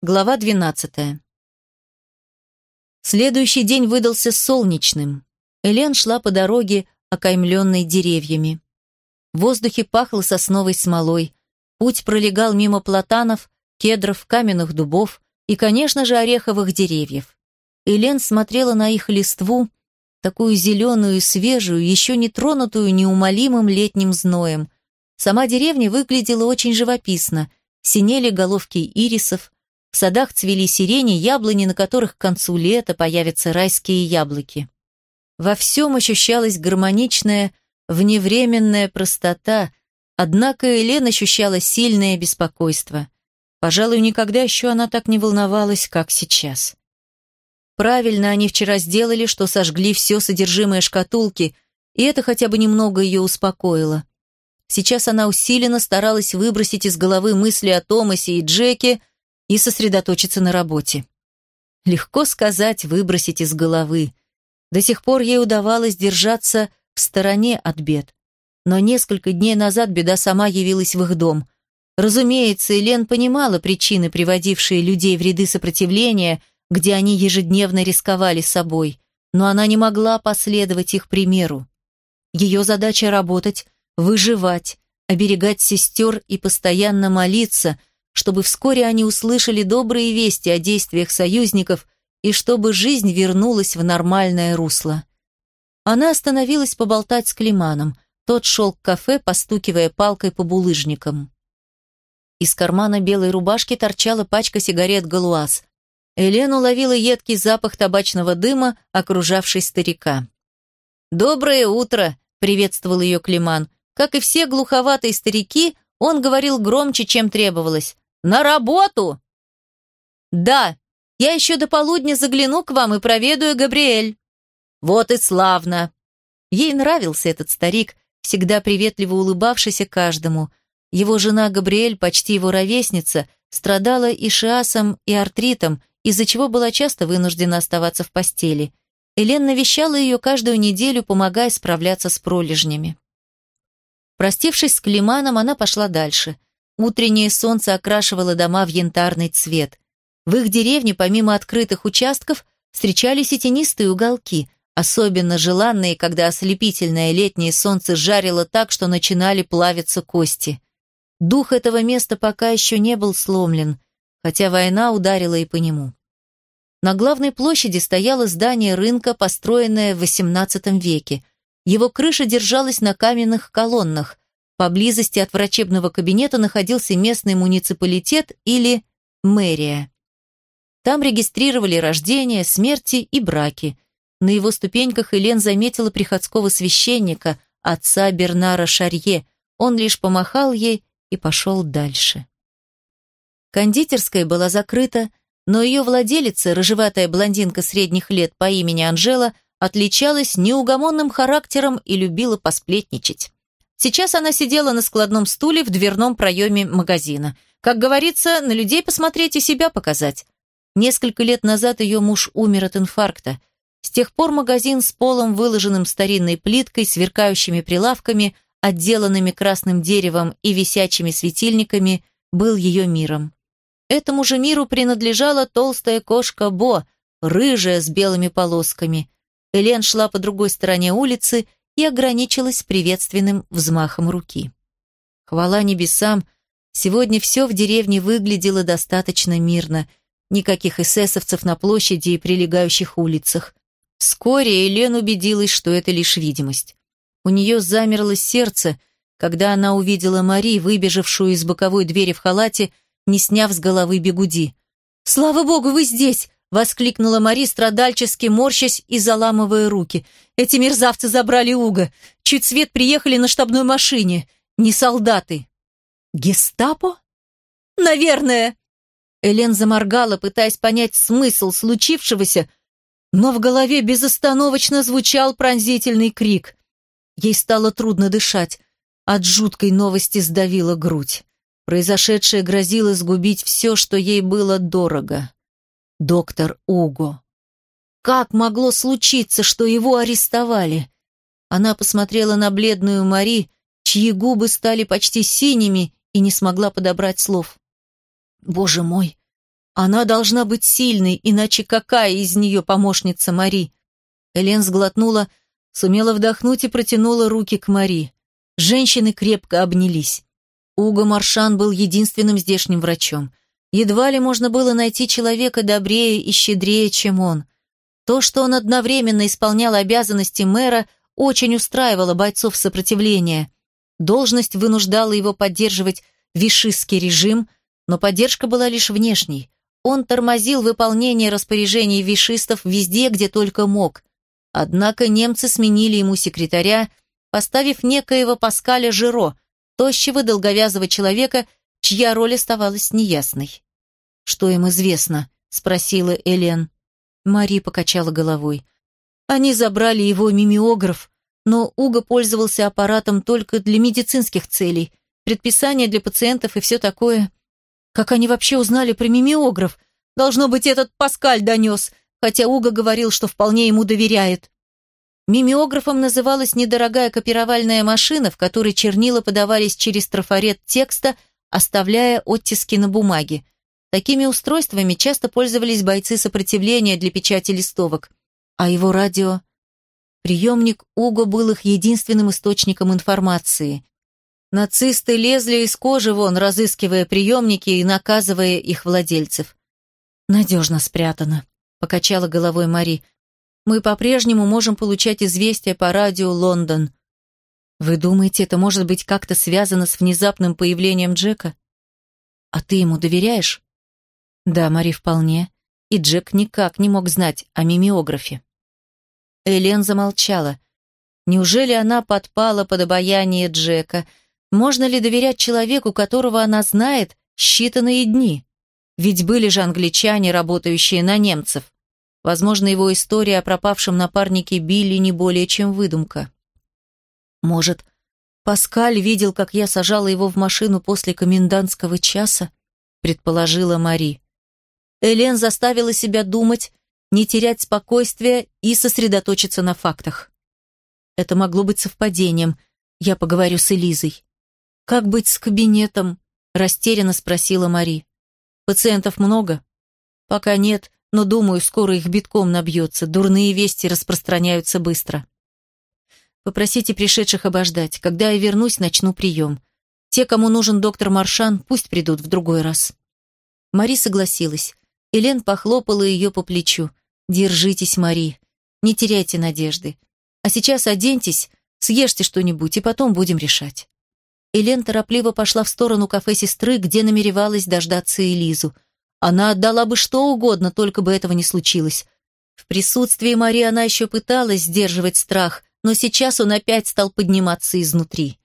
Глава 12. Следующий день выдался солнечным. Элен шла по дороге, окаймленной деревьями. В воздухе пахло сосновой смолой. Путь пролегал мимо платанов, кедров, каменных дубов и, конечно же, ореховых деревьев. Элен смотрела на их листву, такую зеленую и свежую, еще не тронутую неумолимым летним зноем. Сама деревня выглядела очень живописно. Синели головки ирисов, в садах цвели сирени, яблони, на которых к концу лета появятся райские яблоки. Во всем ощущалась гармоничная, вневременная простота, однако Элен ощущала сильное беспокойство. Пожалуй, никогда еще она так не волновалась, как сейчас. Правильно они вчера сделали, что сожгли все содержимое шкатулки, и это хотя бы немного ее успокоило. Сейчас она усиленно старалась выбросить из головы мысли о Томасе и Джеке, и сосредоточиться на работе. Легко сказать, выбросить из головы. До сих пор ей удавалось держаться в стороне от бед. Но несколько дней назад беда сама явилась в их дом. Разумеется, Элен понимала причины, приводившие людей в ряды сопротивления, где они ежедневно рисковали собой, но она не могла последовать их примеру. Ее задача работать, выживать, оберегать сестер и постоянно молиться, чтобы вскоре они услышали добрые вести о действиях союзников и чтобы жизнь вернулась в нормальное русло. Она остановилась поболтать с Климаном. Тот шел к кафе, постукивая палкой по булыжникам. Из кармана белой рубашки торчала пачка сигарет «Галуаз». Элен уловила едкий запах табачного дыма, окружавший старика. «Доброе утро!» — приветствовал ее Климан. Как и все глуховатые старики, он говорил громче, чем требовалось. На работу?» «Да, я еще до полудня загляну к вам и проведаю Габриэль». «Вот и славно!» Ей нравился этот старик, всегда приветливо улыбавшийся каждому. Его жена Габриэль, почти его ровесница, страдала и шиасом, и артритом, из-за чего была часто вынуждена оставаться в постели. Элен навещала ее каждую неделю, помогая справляться с пролежнями. Простившись с Климаном, она пошла дальше – Утреннее солнце окрашивало дома в янтарный цвет. В их деревне, помимо открытых участков, встречались и тенистые уголки, особенно желанные, когда ослепительное летнее солнце жарило так, что начинали плавиться кости. Дух этого места пока еще не был сломлен, хотя война ударила и по нему. На главной площади стояло здание рынка, построенное в XVIII веке. Его крыша держалась на каменных колоннах, Поблизости от врачебного кабинета находился местный муниципалитет или мэрия. Там регистрировали рождения, смерти и браки. На его ступеньках Элен заметила приходского священника, отца Бернара Шарье. Он лишь помахал ей и пошел дальше. Кондитерская была закрыта, но ее владелица, рыжеватая блондинка средних лет по имени Анжела, отличалась неугомонным характером и любила посплетничать. Сейчас она сидела на складном стуле в дверном проеме магазина. Как говорится, на людей посмотреть и себя показать. Несколько лет назад ее муж умер от инфаркта. С тех пор магазин с полом, выложенным старинной плиткой, сверкающими прилавками, отделанными красным деревом и висячими светильниками, был ее миром. Этому же миру принадлежала толстая кошка Бо, рыжая с белыми полосками. Элен шла по другой стороне улицы и ограничилась приветственным взмахом руки. Хвала небесам, сегодня все в деревне выглядело достаточно мирно, никаких эсэсовцев на площади и прилегающих улицах. Вскоре Элен убедилась, что это лишь видимость. У нее замерло сердце, когда она увидела Мари, выбежавшую из боковой двери в халате, не сняв с головы бегуди. «Слава богу, вы здесь!» — воскликнула Мари, страдальчески морщась и заламывая руки. «Эти мерзавцы забрали Уга. Чуть свет приехали на штабной машине. Не солдаты». «Гестапо?» «Наверное». Элен заморгала, пытаясь понять смысл случившегося, но в голове безостановочно звучал пронзительный крик. Ей стало трудно дышать. От жуткой новости сдавила грудь. Произошедшее грозило сгубить все, что ей было дорого доктор Уго. Как могло случиться, что его арестовали? Она посмотрела на бледную Мари, чьи губы стали почти синими, и не смогла подобрать слов. Боже мой, Она должна быть сильной, иначе какая из нее помощница Мари? Элен сглотнула, сумела вдохнуть и протянула руки к Мари. Женщины крепко обнялись. Уго Маршан был единственным здешним врачом. Едва ли можно было найти человека добрее и щедрее, чем он. То, что он одновременно исполнял обязанности мэра, очень устраивало бойцов сопротивления. Должность вынуждала его поддерживать вишистский режим, но поддержка была лишь внешней. Он тормозил выполнение распоряжений вишистов везде, где только мог. Однако немцы сменили ему секретаря, поставив некоего Паскаля Жиро, тощего долговязого человека, чья роль оставалась неясной. «Что им известно?» — спросила Элен. Мари покачала головой. Они забрали его мимеограф, но Уго пользовался аппаратом только для медицинских целей, предписания для пациентов и все такое. Как они вообще узнали про мимеограф? Должно быть, этот Паскаль донес, хотя Уго говорил, что вполне ему доверяет. Мимеографом называлась недорогая копировальная машина, в которой чернила подавались через трафарет текста, оставляя оттиски на бумаге. Такими устройствами часто пользовались бойцы сопротивления для печати листовок. А его радио? Приемник Уго был их единственным источником информации. Нацисты лезли из кожи вон, разыскивая приемники и наказывая их владельцев. «Надежно спрятано», — покачала головой Мари. «Мы по-прежнему можем получать известия по радио «Лондон». Вы думаете, это может быть как-то связано с внезапным появлением Джека? А ты ему доверяешь? Да, Мари, вполне. И Джек никак не мог знать о мимеографе. Элен замолчала. Неужели она подпала под обаяние Джека? Можно ли доверять человеку, которого она знает считанные дни? Ведь были же англичане, работающие на немцев. Возможно, его история о пропавшем напарнике Билли не более чем выдумка. Может, Паскаль видел, как я сажала его в машину после комендантского часа? Предположила Мари. Элен заставила себя думать, не терять спокойствие и сосредоточиться на фактах. Это могло быть совпадением. Я поговорю с Элизой. «Как быть с кабинетом?» – растерянно спросила Мари. «Пациентов много?» «Пока нет, но, думаю, скоро их битком набьется. Дурные вести распространяются быстро». «Попросите пришедших обождать. Когда я вернусь, начну прием. Те, кому нужен доктор Маршан, пусть придут в другой раз». Мари согласилась. Элен похлопала ее по плечу. «Держитесь, Мари. Не теряйте надежды. А сейчас оденьтесь, съешьте что-нибудь, и потом будем решать». Элен торопливо пошла в сторону кафе сестры, где намеревалась дождаться Элизу. Она отдала бы что угодно, только бы этого не случилось. В присутствии Мари она еще пыталась сдерживать страх, но сейчас он опять стал подниматься изнутри.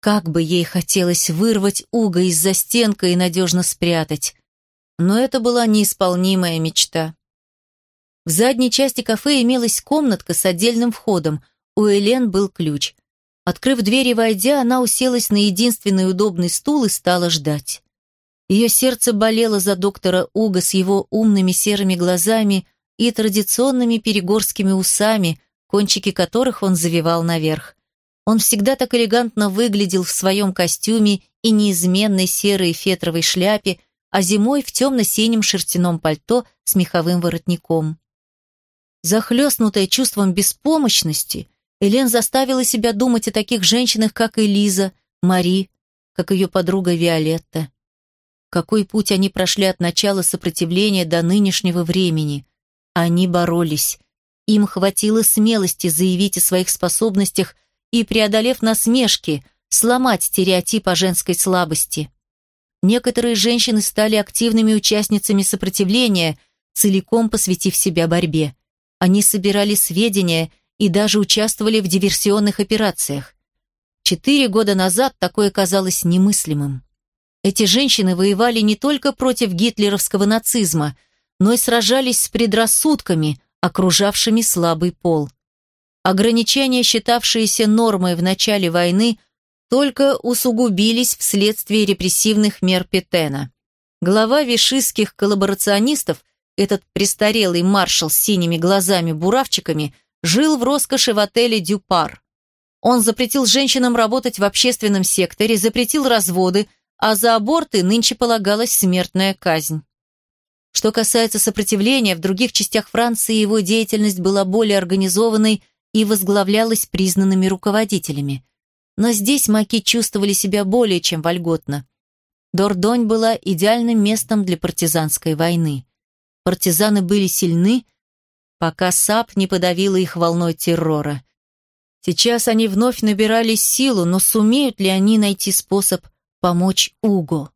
Как бы ей хотелось вырвать Уга из-за стенка и надежно спрятать. Но это была неисполнимая мечта. В задней части кафе имелась комнатка с отдельным входом. У Элен был ключ. Открыв дверь и войдя, она уселась на единственный удобный стул и стала ждать. Ее сердце болело за доктора Уга с его умными серыми глазами и традиционными перегорскими усами, кончики которых он завивал наверх. Он всегда так элегантно выглядел в своем костюме и неизменной серой фетровой шляпе, а зимой в темно-синем шерстяном пальто с меховым воротником. Захлестнутая чувством беспомощности, Элен заставила себя думать о таких женщинах, как Элиза, Мари, как ее подруга Виолетта. Какой путь они прошли от начала сопротивления до нынешнего времени. Они боролись. Им хватило смелости заявить о своих способностях и, преодолев насмешки, сломать стереотип о женской слабости. Некоторые женщины стали активными участницами сопротивления, целиком посвятив себя борьбе. Они собирали сведения и даже участвовали в диверсионных операциях. Четыре года назад такое казалось немыслимым. Эти женщины воевали не только против гитлеровского нацизма, но и сражались с предрассудками, окружавшими слабый пол. Ограничения, считавшиеся нормой в начале войны, только усугубились вследствие репрессивных мер Петена. Глава вишистских коллаборационистов этот престарелый маршал с синими глазами-буравчиками жил в роскоши в отеле «Дюпар». Он запретил женщинам работать в общественном секторе, запретил разводы, а за аборты нынче полагалась смертная казнь. Что касается сопротивления, в других частях Франции его деятельность была более организованной и возглавлялась признанными руководителями. Но здесь маки чувствовали себя более чем вольготно. Дордонь была идеальным местом для партизанской войны. Партизаны были сильны, пока САП не подавила их волной террора. Сейчас они вновь набирали силу, но сумеют ли они найти способ помочь Уго?